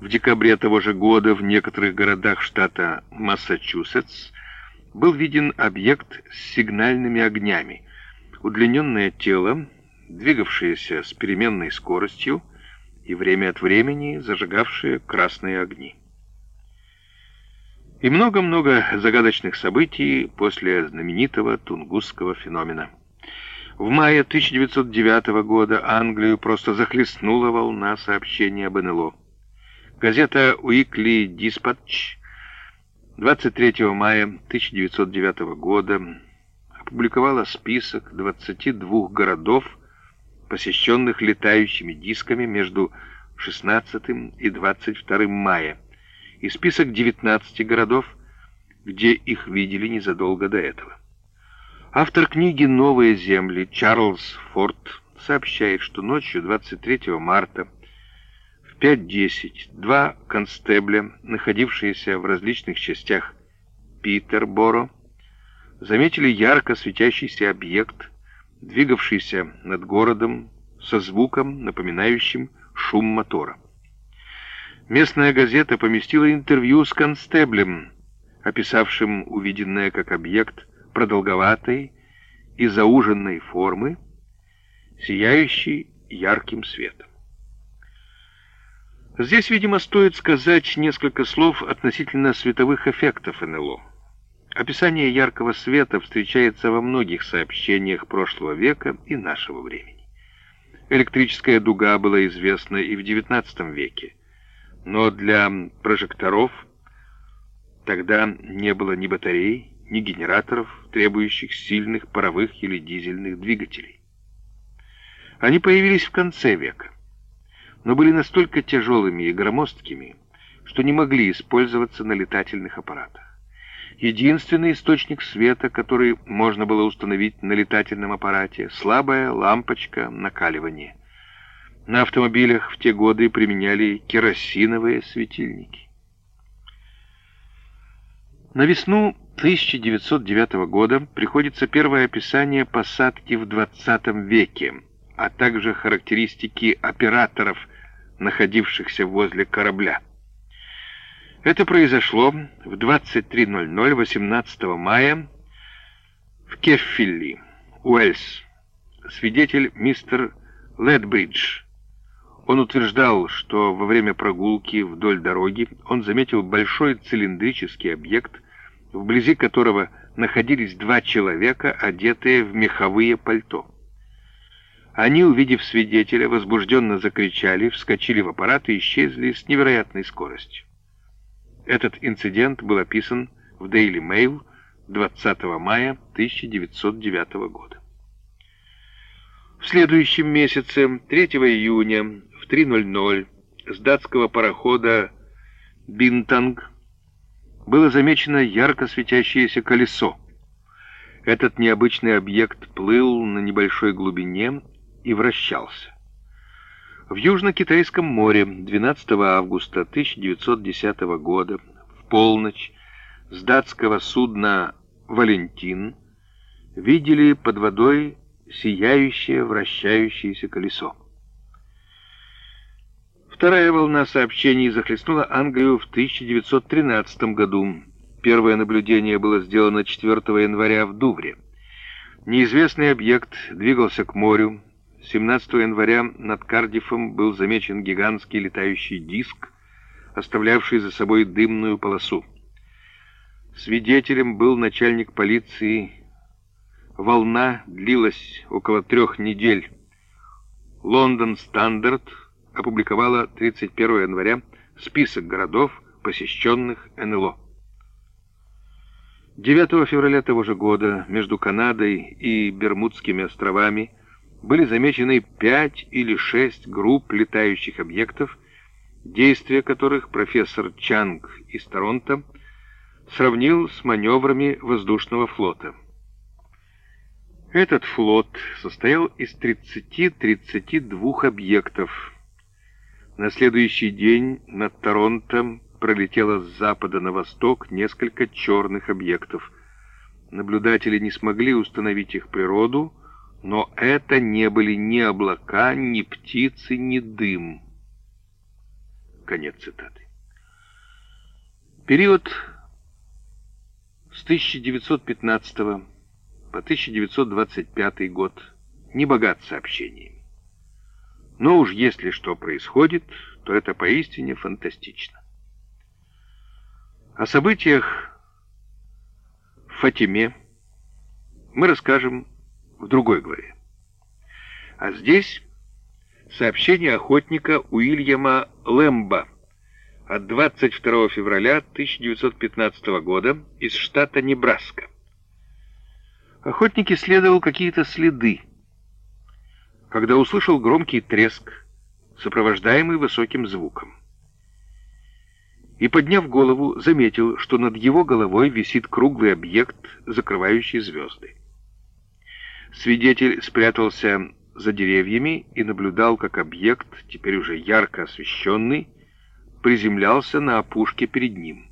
В декабре того же года в некоторых городах штата Массачусетс был виден объект с сигнальными огнями, удлиненное тело, двигавшееся с переменной скоростью и время от времени зажигавшее красные огни. И много-много загадочных событий после знаменитого тунгусского феномена. В мае 1909 года Англию просто захлестнула волна сообщений об НЛО. Газета «Уикли Диспатч» 23 мая 1909 года опубликовала список 22 городов, посещенных летающими дисками между 16 и 22 мая, и список 19 городов, где их видели незадолго до этого. Автор книги «Новые земли» Чарльз Форд сообщает, что ночью 23 марта 5.10 два констебля, находившиеся в различных частях Питерборо, заметили ярко светящийся объект, двигавшийся над городом со звуком, напоминающим шум мотора. Местная газета поместила интервью с констеблем, описавшим увиденное как объект продолговатой и зауженной формы, сияющий ярким светом. Здесь, видимо, стоит сказать несколько слов относительно световых эффектов НЛО. Описание яркого света встречается во многих сообщениях прошлого века и нашего времени. Электрическая дуга была известна и в XIX веке, но для прожекторов тогда не было ни батарей, ни генераторов, требующих сильных паровых или дизельных двигателей. Они появились в конце века но были настолько тяжелыми и громоздкими, что не могли использоваться на летательных аппаратах. Единственный источник света, который можно было установить на летательном аппарате, слабая лампочка накаливания. На автомобилях в те годы применяли керосиновые светильники. На весну 1909 года приходится первое описание посадки в 20 веке, а также характеристики операторов, находившихся возле корабля. Это произошло в 23.00 18 мая в Кеффилли, Уэльс. Свидетель мистер Ледбридж. Он утверждал, что во время прогулки вдоль дороги он заметил большой цилиндрический объект, вблизи которого находились два человека, одетые в меховые пальто. Они, увидев свидетеля, возбужденно закричали, вскочили в аппарат и исчезли с невероятной скоростью. Этот инцидент был описан в Daily Mail 20 мая 1909 года. В следующем месяце, 3 июня, в 3.00, с датского парохода «Бинтанг» было замечено ярко светящееся колесо. Этот необычный объект плыл на небольшой глубине и вращался. В Южно-Китайском море 12 августа 1910 года в полночь с датского судна «Валентин» видели под водой сияющее вращающееся колесо. Вторая волна сообщений захлестнула Англию в 1913 году. Первое наблюдение было сделано 4 января в Дувре. Неизвестный объект двигался к морю, 17 января над Кардифом был замечен гигантский летающий диск, оставлявший за собой дымную полосу. Свидетелем был начальник полиции. Волна длилась около трех недель. Лондон Стандарт опубликовала 31 января список городов, посещенных НЛО. 9 февраля того же года между Канадой и Бермудскими островами были замечены пять или шесть групп летающих объектов, действия которых профессор Чанг из Торонто сравнил с маневрами воздушного флота. Этот флот состоял из 30-32 объектов. На следующий день над Торонто пролетело с запада на восток несколько черных объектов. Наблюдатели не смогли установить их природу, но это не были ни облака, ни птицы, ни дым. Конец цитаты. Период с 1915 по 1925 год не богат сообщениями. Но уж если что происходит, то это поистине фантастично. О событиях в Фатиме мы расскажем в другой главе. А здесь сообщение охотника Уильяма Лэмба от 22 февраля 1915 года из штата Небраска. Охотник исследовал какие-то следы, когда услышал громкий треск, сопровождаемый высоким звуком. И, подняв голову, заметил, что над его головой висит круглый объект, закрывающий звезды. Свидетель спрятался за деревьями и наблюдал, как объект, теперь уже ярко освещенный, приземлялся на опушке перед ним.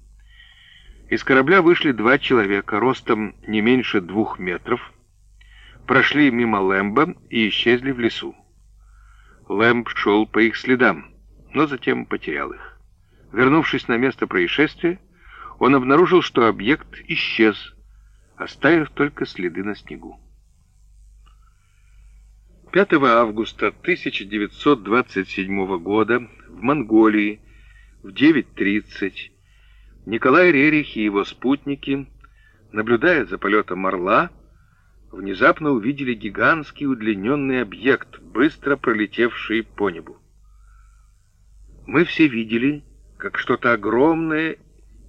Из корабля вышли два человека, ростом не меньше двух метров, прошли мимо Лэмба и исчезли в лесу. Лэмб шел по их следам, но затем потерял их. Вернувшись на место происшествия, он обнаружил, что объект исчез, оставив только следы на снегу. 5 августа 1927 года в Монголии в 9.30 Николай Рерих и его спутники, наблюдая за полетом «Орла», внезапно увидели гигантский удлиненный объект, быстро пролетевший по небу. Мы все видели, как что-то огромное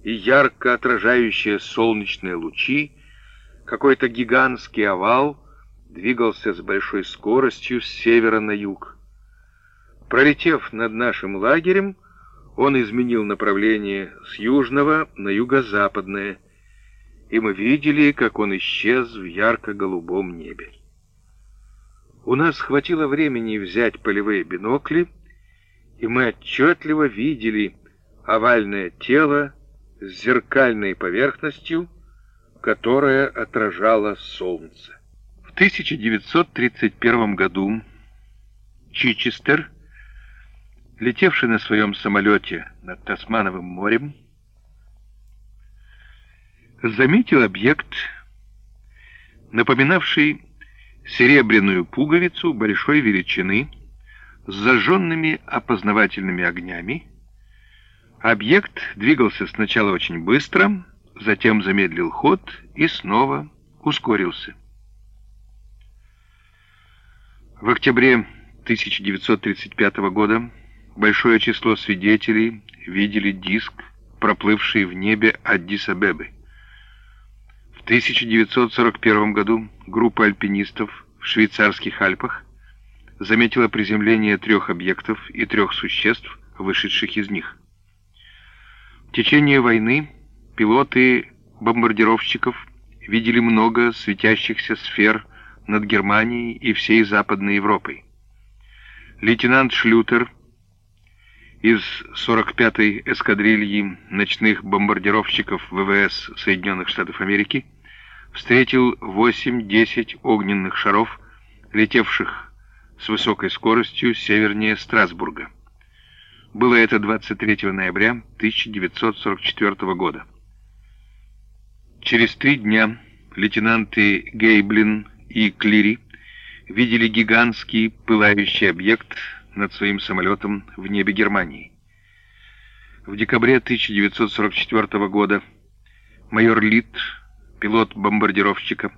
и ярко отражающее солнечные лучи, какой-то гигантский овал двигался с большой скоростью с севера на юг. Пролетев над нашим лагерем, он изменил направление с южного на юго-западное, и мы видели, как он исчез в ярко-голубом небе. У нас хватило времени взять полевые бинокли, и мы отчетливо видели овальное тело с зеркальной поверхностью, которая отражала солнце. В 1931 году Чичестер летевший на своем самолете над Тасмановым морем, заметил объект, напоминавший серебряную пуговицу большой величины с зажженными опознавательными огнями. Объект двигался сначала очень быстро, затем замедлил ход и снова ускорился. В октябре 1935 года большое число свидетелей видели диск, проплывший в небе Аддис-Абебы. В 1941 году группа альпинистов в швейцарских Альпах заметила приземление трех объектов и трех существ, вышедших из них. В течение войны пилоты бомбардировщиков видели много светящихся сфер над Германией и всей Западной Европой. Лейтенант Шлютер из 45-й эскадрильи ночных бомбардировщиков ВВС Соединенных Штатов Америки встретил 8-10 огненных шаров, летевших с высокой скоростью севернее Страсбурга. Было это 23 ноября 1944 года. Через три дня лейтенанты Гейблин и Клири видели гигантский пылающий объект над своим самолетом в небе Германии. В декабре 1944 года майор Лит, пилот бомбардировщика,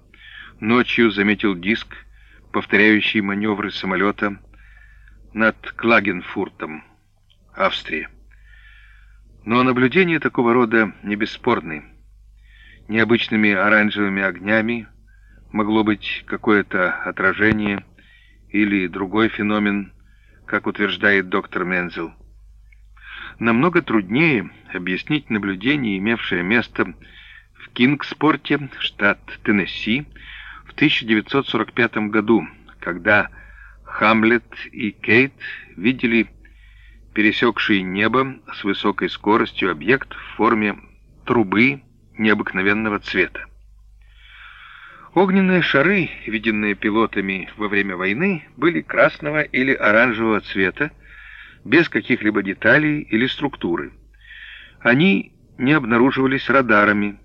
ночью заметил диск, повторяющий маневры самолета над Клагенфуртом, Австрия. Но наблюдения такого рода не бесспорны. Необычными оранжевыми огнями могло быть какое-то отражение или другой феномен как утверждает доктор Мензел. Намного труднее объяснить наблюдение, имевшее место в Кингспорте, штат Теннесси, в 1945 году, когда Хамлет и Кейт видели пересекший небо с высокой скоростью объект в форме трубы необыкновенного цвета. Огненные шары, виденные пилотами во время войны, были красного или оранжевого цвета, без каких-либо деталей или структуры. Они не обнаруживались радарами,